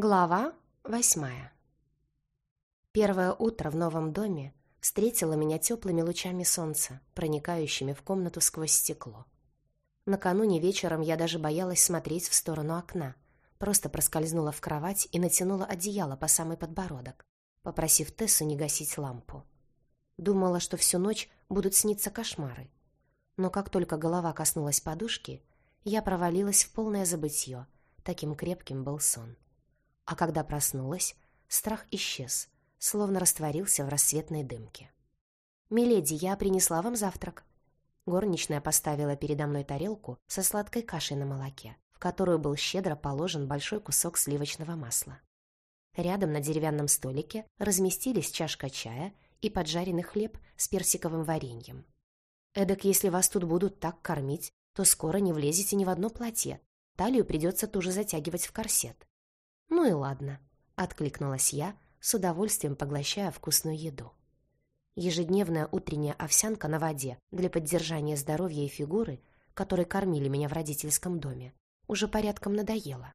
Глава восьмая Первое утро в новом доме встретило меня теплыми лучами солнца, проникающими в комнату сквозь стекло. Накануне вечером я даже боялась смотреть в сторону окна, просто проскользнула в кровать и натянула одеяло по самый подбородок, попросив Тессу не гасить лампу. Думала, что всю ночь будут сниться кошмары. Но как только голова коснулась подушки, я провалилась в полное забытье, таким крепким был сон. А когда проснулась, страх исчез, словно растворился в рассветной дымке. «Миледи, я принесла вам завтрак». Горничная поставила передо мной тарелку со сладкой кашей на молоке, в которую был щедро положен большой кусок сливочного масла. Рядом на деревянном столике разместились чашка чая и поджаренный хлеб с персиковым вареньем. Эдак, если вас тут будут так кормить, то скоро не влезете ни в одно платье. Талию придется туже затягивать в корсет. «Ну и ладно», — откликнулась я, с удовольствием поглощая вкусную еду. Ежедневная утренняя овсянка на воде для поддержания здоровья и фигуры, которой кормили меня в родительском доме, уже порядком надоела.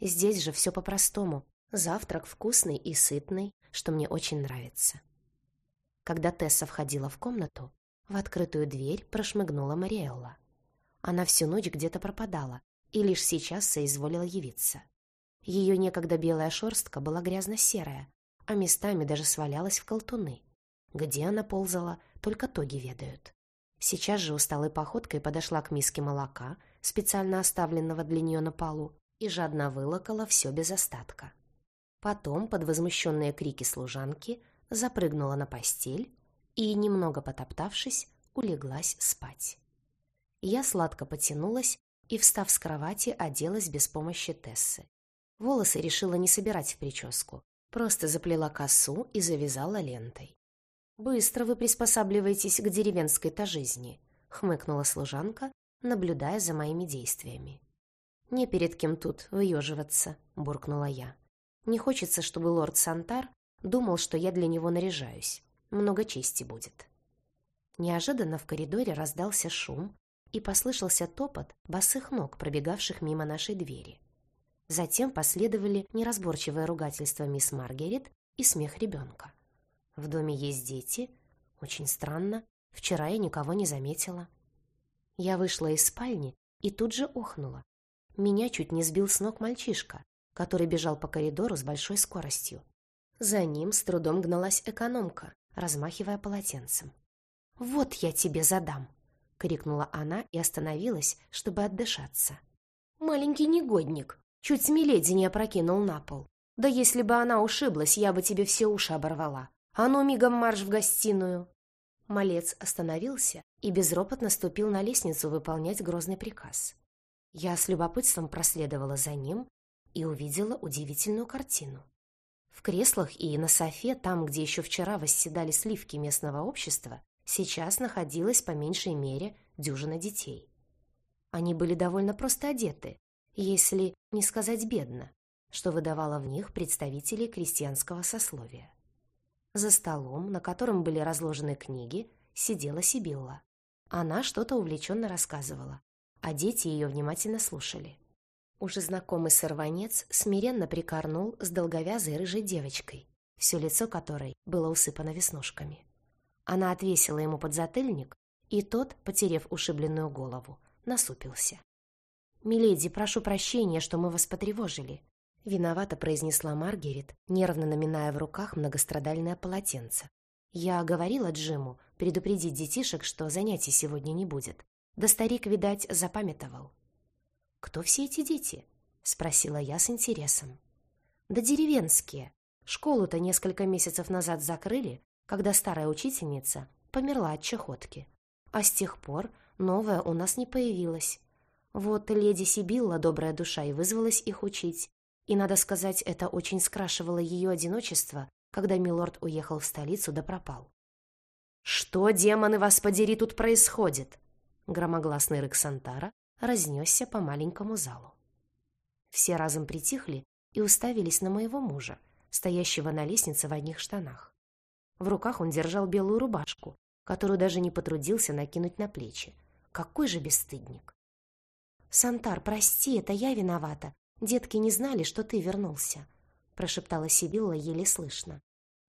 Здесь же все по-простому. Завтрак вкусный и сытный, что мне очень нравится. Когда Тесса входила в комнату, в открытую дверь прошмыгнула Мариэлла. Она всю ночь где-то пропадала и лишь сейчас соизволила явиться. Ее некогда белая шерстка была грязно-серая, а местами даже свалялась в колтуны. Где она ползала, только тоги ведают. Сейчас же усталой походкой подошла к миске молока, специально оставленного для нее на полу, и жадно вылокала все без остатка. Потом, под возмущенные крики служанки, запрыгнула на постель и, немного потоптавшись, улеглась спать. Я сладко потянулась и, встав с кровати, оделась без помощи Тессы. Волосы решила не собирать в прическу. Просто заплела косу и завязала лентой. «Быстро вы приспосабливаетесь к деревенской-то жизни», — хмыкнула служанка, наблюдая за моими действиями. «Не перед кем тут выеживаться», — буркнула я. «Не хочется, чтобы лорд Сантар думал, что я для него наряжаюсь. Много чести будет». Неожиданно в коридоре раздался шум, и послышался топот босых ног, пробегавших мимо нашей двери. Затем последовали неразборчивое ругательство мисс Маргарет и смех ребенка. В доме есть дети? Очень странно. Вчера я никого не заметила. Я вышла из спальни и тут же охнула. Меня чуть не сбил с ног мальчишка, который бежал по коридору с большой скоростью. За ним с трудом гналась экономка, размахивая полотенцем. «Вот я тебе задам!» — крикнула она и остановилась, чтобы отдышаться. «Маленький негодник!» Чуть Смеледи не опрокинул на пол. Да если бы она ушиблась, я бы тебе все уши оборвала. А ну, мигом марш в гостиную!» Малец остановился и безропотно ступил на лестницу выполнять грозный приказ. Я с любопытством проследовала за ним и увидела удивительную картину. В креслах и на софе, там, где еще вчера восседали сливки местного общества, сейчас находилась по меньшей мере дюжина детей. Они были довольно просто одеты, если не сказать бедно, что выдавало в них представителей крестьянского сословия. За столом, на котором были разложены книги, сидела Сибилла. Она что-то увлеченно рассказывала, а дети ее внимательно слушали. Уже знакомый сорванец смиренно прикорнул с долговязой рыжей девочкой, все лицо которой было усыпано веснушками. Она отвесила ему подзатыльник, и тот, потерев ушибленную голову, насупился. «Миледи, прошу прощения, что мы вас потревожили», — виновато произнесла Маргарет, нервно наминая в руках многострадальное полотенце. «Я говорила Джиму предупредить детишек, что занятий сегодня не будет. Да старик, видать, запамятовал». «Кто все эти дети?» — спросила я с интересом. «Да деревенские. Школу-то несколько месяцев назад закрыли, когда старая учительница померла от чехотки. А с тех пор новая у нас не появилась. Вот леди Сибилла, добрая душа, и вызвалась их учить. И, надо сказать, это очень скрашивало ее одиночество, когда милорд уехал в столицу да пропал. «Что, демоны, вас подери, тут происходит?» Громогласный рык Сантара разнесся по маленькому залу. Все разом притихли и уставились на моего мужа, стоящего на лестнице в одних штанах. В руках он держал белую рубашку, которую даже не потрудился накинуть на плечи. Какой же бесстыдник! «Сантар, прости, это я виновата. Детки не знали, что ты вернулся», прошептала Сибилла еле слышно.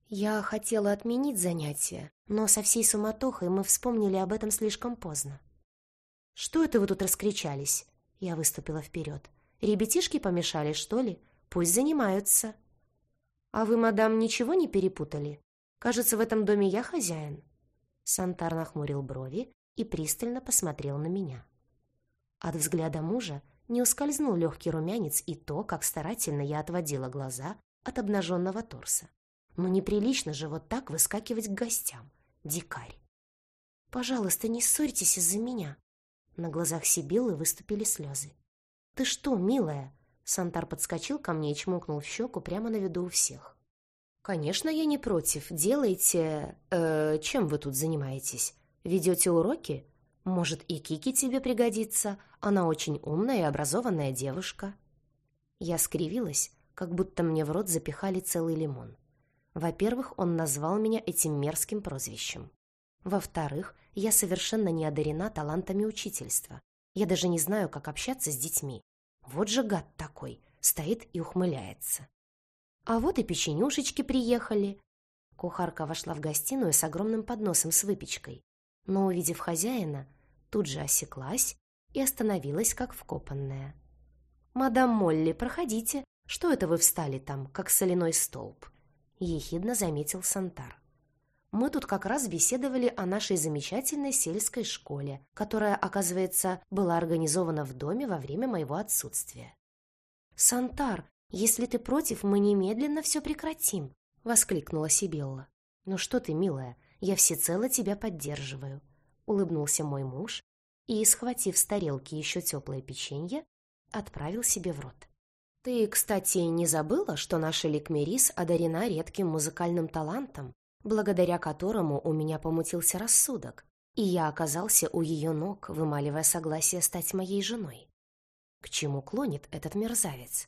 Я хотела отменить занятие, но со всей суматохой мы вспомнили об этом слишком поздно. «Что это вы тут раскричались?» Я выступила вперед. «Ребятишки помешали, что ли? Пусть занимаются». «А вы, мадам, ничего не перепутали? Кажется, в этом доме я хозяин». Сантар нахмурил брови и пристально посмотрел на меня. От взгляда мужа не ускользнул легкий румянец и то, как старательно я отводила глаза от обнаженного торса. Но неприлично же вот так выскакивать к гостям. Дикарь. «Пожалуйста, не ссорьтесь из-за меня». На глазах Сибиллы выступили слезы. «Ты что, милая?» Сантар подскочил ко мне и чмокнул в щеку прямо на виду у всех. «Конечно, я не против. Делайте... Э, чем вы тут занимаетесь? Ведете уроки? Может, и Кики тебе пригодится? Она очень умная и образованная девушка». Я скривилась, как будто мне в рот запихали целый лимон. Во-первых, он назвал меня этим мерзким прозвищем. Во-вторых, я совершенно не одарена талантами учительства. Я даже не знаю, как общаться с детьми. Вот же гад такой, стоит и ухмыляется. А вот и печенюшечки приехали. Кухарка вошла в гостиную с огромным подносом с выпечкой, но, увидев хозяина, тут же осеклась и остановилась, как вкопанная. «Мадам Молли, проходите. Что это вы встали там, как соляной столб?» — ехидно заметил Сантар. «Мы тут как раз беседовали о нашей замечательной сельской школе, которая, оказывается, была организована в доме во время моего отсутствия». «Сантар, если ты против, мы немедленно все прекратим», — воскликнула Сибелла. «Ну что ты, милая, я всецело тебя поддерживаю», — улыбнулся мой муж и, схватив с тарелки еще теплое печенье, отправил себе в рот. «Ты, кстати, не забыла, что наша Ликмерис одарена редким музыкальным талантом, благодаря которому у меня помутился рассудок, и я оказался у ее ног, вымаливая согласие стать моей женой? К чему клонит этот мерзавец?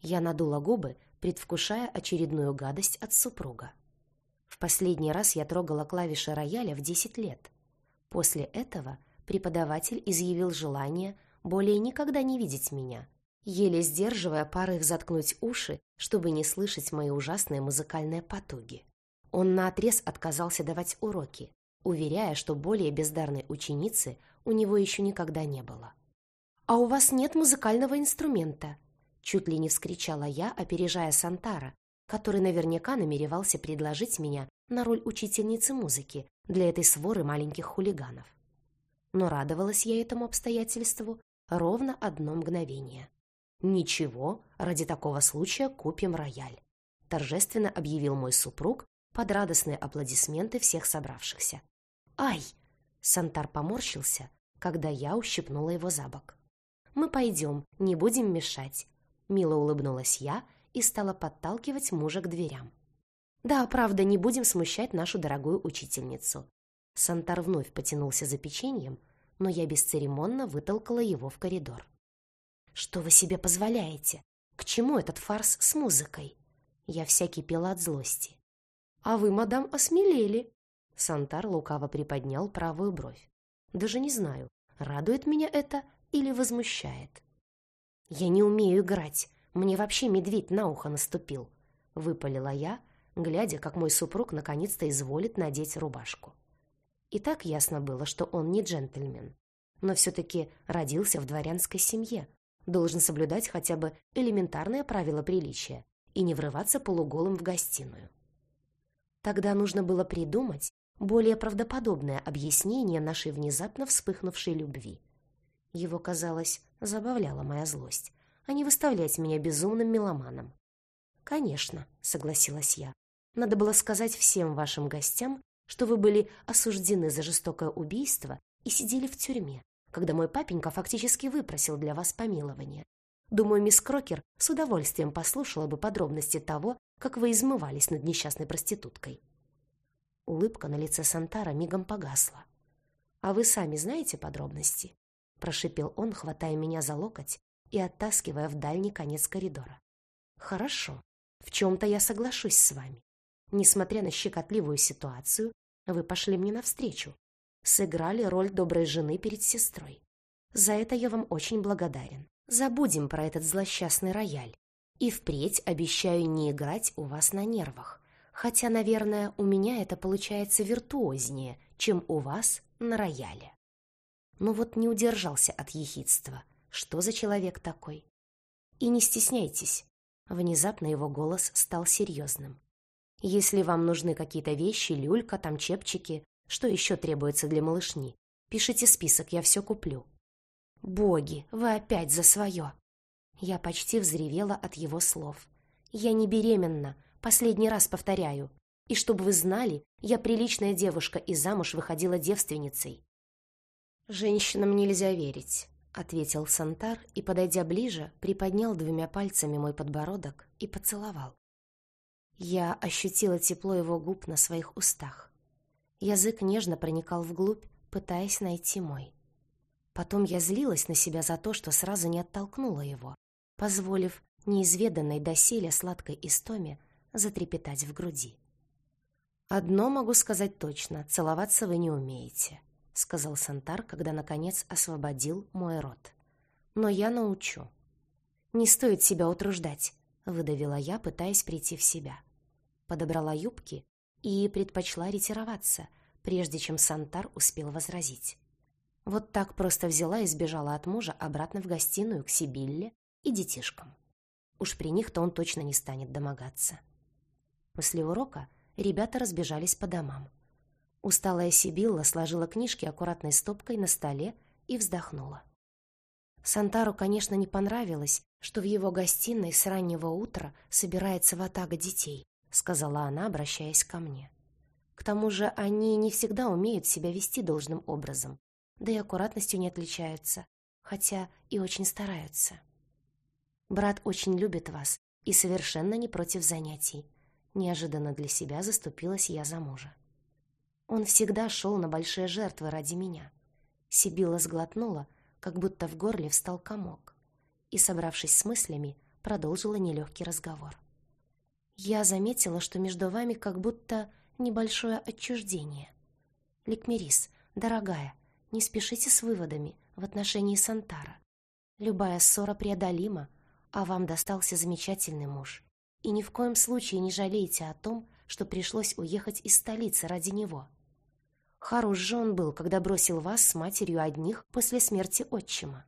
Я надула губы, предвкушая очередную гадость от супруга. В последний раз я трогала клавиши рояля в десять лет. После этого преподаватель изъявил желание более никогда не видеть меня, еле сдерживая порыв заткнуть уши, чтобы не слышать мои ужасные музыкальные потуги. Он наотрез отказался давать уроки, уверяя, что более бездарной ученицы у него еще никогда не было. «А у вас нет музыкального инструмента?» Чуть ли не вскричала я, опережая Сантара, который наверняка намеревался предложить меня на роль учительницы музыки для этой своры маленьких хулиганов но радовалась я этому обстоятельству ровно одно мгновение. «Ничего, ради такого случая купим рояль», торжественно объявил мой супруг под радостные аплодисменты всех собравшихся. «Ай!» Сантар поморщился, когда я ущипнула его за бок. «Мы пойдем, не будем мешать», мило улыбнулась я и стала подталкивать мужа к дверям. «Да, правда, не будем смущать нашу дорогую учительницу. Сантар вновь потянулся за печеньем, но я бесцеремонно вытолкала его в коридор. «Что вы себе позволяете? К чему этот фарс с музыкой?» Я вся кипела от злости. «А вы, мадам, осмелели!» Сантар лукаво приподнял правую бровь. «Даже не знаю, радует меня это или возмущает». «Я не умею играть. Мне вообще медведь на ухо наступил», — выпалила я, глядя, как мой супруг наконец-то изволит надеть рубашку. И так ясно было, что он не джентльмен. Но все-таки родился в дворянской семье, должен соблюдать хотя бы элементарные правила приличия и не врываться полуголым в гостиную. Тогда нужно было придумать более правдоподобное объяснение нашей внезапно вспыхнувшей любви. Его, казалось, забавляла моя злость, а не выставлять меня безумным меломаном. «Конечно», — согласилась я, — «надо было сказать всем вашим гостям, что вы были осуждены за жестокое убийство и сидели в тюрьме, когда мой папенька фактически выпросил для вас помилование. Думаю, мисс Крокер с удовольствием послушала бы подробности того, как вы измывались над несчастной проституткой. Улыбка на лице Сантара мигом погасла. «А вы сами знаете подробности?» — прошипел он, хватая меня за локоть и оттаскивая в дальний конец коридора. «Хорошо. В чем-то я соглашусь с вами. Несмотря на щекотливую ситуацию, вы пошли мне навстречу. Сыграли роль доброй жены перед сестрой. За это я вам очень благодарен. Забудем про этот злосчастный рояль. И впредь обещаю не играть у вас на нервах. Хотя, наверное, у меня это получается виртуознее, чем у вас на рояле. Ну вот не удержался от ехидства. Что за человек такой? И не стесняйтесь. Внезапно его голос стал серьезным. Если вам нужны какие-то вещи, люлька, там чепчики, что еще требуется для малышни, пишите список, я все куплю. Боги, вы опять за свое. Я почти взревела от его слов. Я не беременна, последний раз повторяю. И чтобы вы знали, я приличная девушка и замуж выходила девственницей. Женщинам нельзя верить, ответил Сантар и, подойдя ближе, приподнял двумя пальцами мой подбородок и поцеловал. Я ощутила тепло его губ на своих устах. Язык нежно проникал вглубь, пытаясь найти мой. Потом я злилась на себя за то, что сразу не оттолкнула его, позволив неизведанной доселе сладкой истоме затрепетать в груди. «Одно могу сказать точно, целоваться вы не умеете», — сказал Сантар, когда, наконец, освободил мой рот. «Но я научу». «Не стоит себя утруждать», — выдавила я, пытаясь прийти в себя. Подобрала юбки и предпочла ретироваться, прежде чем Сантар успел возразить. Вот так просто взяла и сбежала от мужа обратно в гостиную к Сибилле и детишкам. Уж при них-то он точно не станет домогаться. После урока ребята разбежались по домам. Усталая Сибилла сложила книжки аккуратной стопкой на столе и вздохнула. Сантару, конечно, не понравилось, что в его гостиной с раннего утра собирается ватага детей, сказала она, обращаясь ко мне. К тому же они не всегда умеют себя вести должным образом, да и аккуратностью не отличаются, хотя и очень стараются. Брат очень любит вас и совершенно не против занятий. Неожиданно для себя заступилась я за мужа. Он всегда шел на большие жертвы ради меня. Сибила сглотнула, как будто в горле встал комок, и, собравшись с мыслями, продолжила нелегкий разговор. Я заметила, что между вами как будто небольшое отчуждение. Ликмерис, дорогая, не спешите с выводами в отношении Сантара. Любая ссора преодолима, а вам достался замечательный муж. И ни в коем случае не жалейте о том, что пришлось уехать из столицы ради него. Хорош же он был, когда бросил вас с матерью одних после смерти отчима.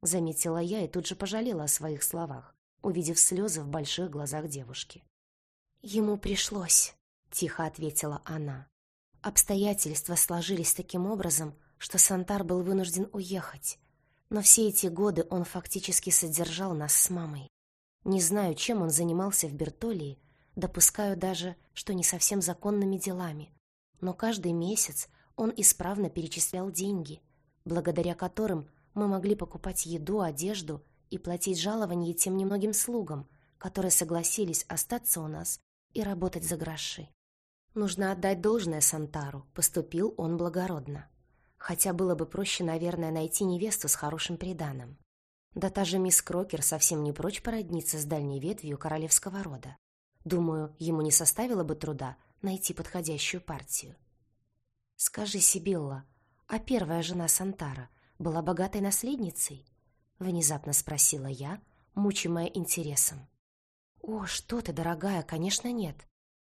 Заметила я и тут же пожалела о своих словах, увидев слезы в больших глазах девушки. «Ему пришлось», — тихо ответила она. Обстоятельства сложились таким образом, что Сантар был вынужден уехать. Но все эти годы он фактически содержал нас с мамой. Не знаю, чем он занимался в Бертолии, допускаю даже, что не совсем законными делами. Но каждый месяц он исправно перечислял деньги, благодаря которым мы могли покупать еду, одежду и платить жалования тем немногим слугам, которые согласились остаться у нас и работать за гроши. Нужно отдать должное Сантару, поступил он благородно. Хотя было бы проще, наверное, найти невесту с хорошим приданым. Да та же мисс Крокер совсем не прочь породниться с дальней ветвью королевского рода. Думаю, ему не составило бы труда найти подходящую партию. «Скажи, Сибилла, а первая жена Сантара была богатой наследницей?» Внезапно спросила я, мучимая интересом. «О, что ты, дорогая, конечно, нет.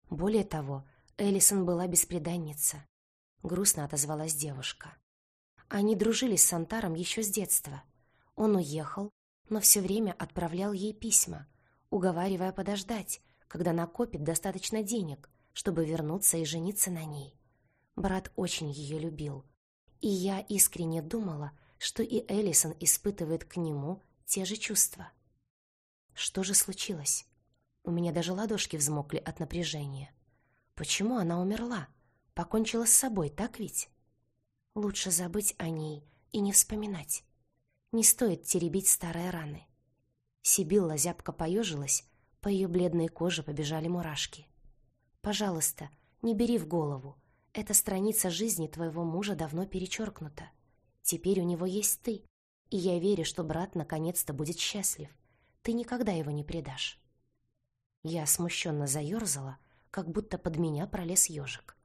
Более того, Элисон была бесприданница. — грустно отозвалась девушка. Они дружили с Сантаром еще с детства. Он уехал, но все время отправлял ей письма, уговаривая подождать, когда накопит достаточно денег, чтобы вернуться и жениться на ней. Брат очень ее любил, и я искренне думала, что и Элисон испытывает к нему те же чувства. Что же случилось? У меня даже ладошки взмокли от напряжения. Почему она умерла? Покончила с собой, так ведь? Лучше забыть о ней и не вспоминать. Не стоит теребить старые раны. Сибилла зябко поежилась, по ее бледной коже побежали мурашки. «Пожалуйста, не бери в голову. Эта страница жизни твоего мужа давно перечеркнута. Теперь у него есть ты, и я верю, что брат наконец-то будет счастлив. Ты никогда его не предашь». Я смущенно заерзала, как будто под меня пролез ежик.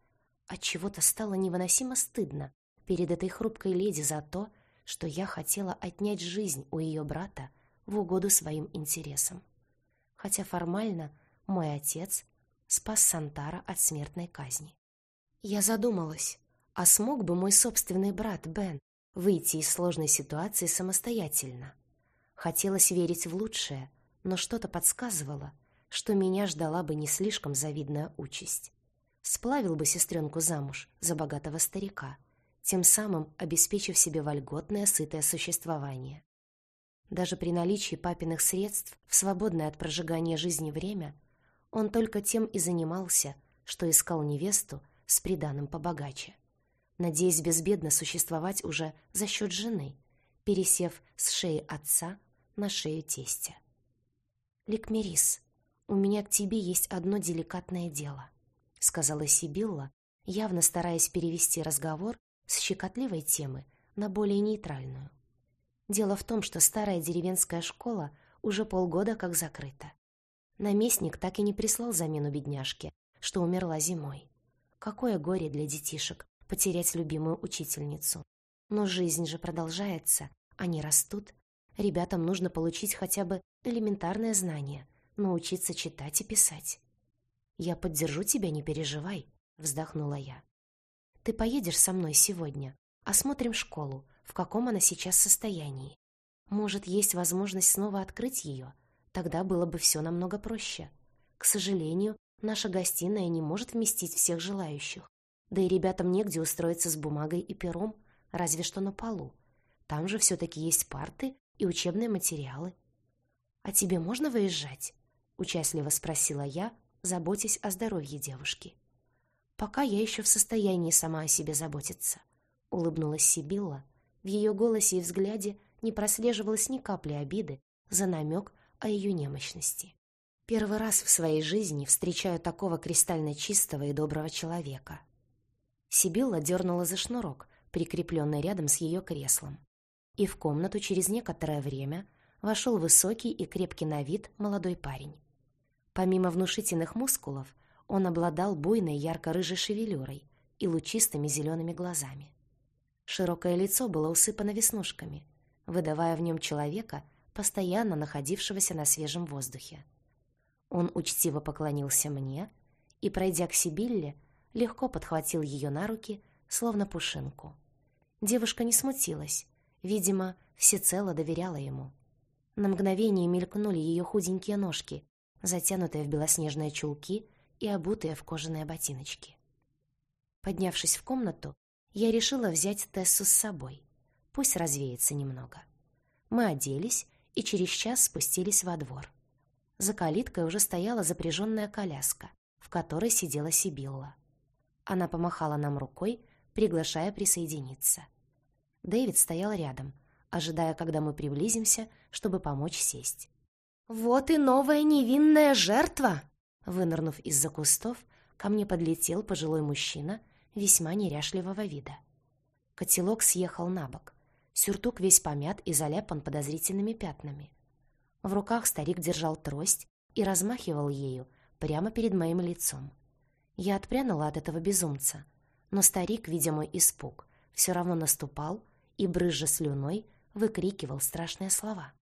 От чего-то стало невыносимо стыдно перед этой хрупкой леди за то, что я хотела отнять жизнь у ее брата в угоду своим интересам. хотя формально мой отец спас Сантара от смертной казни. Я задумалась, а смог бы мой собственный брат Бен выйти из сложной ситуации самостоятельно? Хотелось верить в лучшее, но что-то подсказывало, что меня ждала бы не слишком завидная участь. Сплавил бы сестренку замуж за богатого старика, тем самым обеспечив себе вольготное, сытое существование. Даже при наличии папиных средств в свободное от прожигания жизни время он только тем и занимался, что искал невесту с приданым побогаче, надеясь безбедно существовать уже за счет жены, пересев с шеи отца на шею тестя. «Ликмерис, у меня к тебе есть одно деликатное дело», сказала Сибилла, явно стараясь перевести разговор с щекотливой темы на более нейтральную. Дело в том, что старая деревенская школа уже полгода как закрыта. Наместник так и не прислал замену бедняжке, что умерла зимой. Какое горе для детишек потерять любимую учительницу. Но жизнь же продолжается, они растут. Ребятам нужно получить хотя бы элементарное знание, научиться читать и писать. «Я поддержу тебя, не переживай», — вздохнула я. «Ты поедешь со мной сегодня, осмотрим школу, в каком она сейчас состоянии. Может, есть возможность снова открыть ее? Тогда было бы все намного проще. К сожалению, наша гостиная не может вместить всех желающих. Да и ребятам негде устроиться с бумагой и пером, разве что на полу. Там же все-таки есть парты и учебные материалы. «А тебе можно выезжать?» — участливо спросила я, заботясь о здоровье девушки. «Пока я еще в состоянии сама о себе заботиться», — улыбнулась Сибилла. В ее голосе и взгляде не прослеживалось ни капли обиды за намек о ее немощности. Первый раз в своей жизни встречаю такого кристально чистого и доброго человека. Сибилла дернула за шнурок, прикрепленный рядом с ее креслом. И в комнату через некоторое время вошел высокий и крепкий на вид молодой парень. Помимо внушительных мускулов, он обладал буйной ярко-рыжей шевелюрой и лучистыми зелеными глазами. Широкое лицо было усыпано веснушками, выдавая в нем человека, постоянно находившегося на свежем воздухе. Он учтиво поклонился мне и, пройдя к Сибилле, легко подхватил ее на руки, словно пушинку. Девушка не смутилась, видимо, всецело доверяла ему. На мгновение мелькнули ее худенькие ножки, затянутые в белоснежные чулки и обутые в кожаные ботиночки. Поднявшись в комнату, я решила взять Тессу с собой. Пусть развеется немного. Мы оделись и через час спустились во двор. За калиткой уже стояла запряженная коляска, в которой сидела Сибилла. Она помахала нам рукой, приглашая присоединиться. Дэвид стоял рядом, ожидая, когда мы приблизимся, чтобы помочь сесть. «Вот и новая невинная жертва!» Вынырнув из-за кустов, ко мне подлетел пожилой мужчина весьма неряшливого вида. Котелок съехал на бок. Сюртук весь помят и заляпан подозрительными пятнами. В руках старик держал трость и размахивал ею прямо перед моим лицом. Я отпрянула от этого безумца, но старик, видя мой испуг, все равно наступал и, брызжа слюной, выкрикивал страшные слова.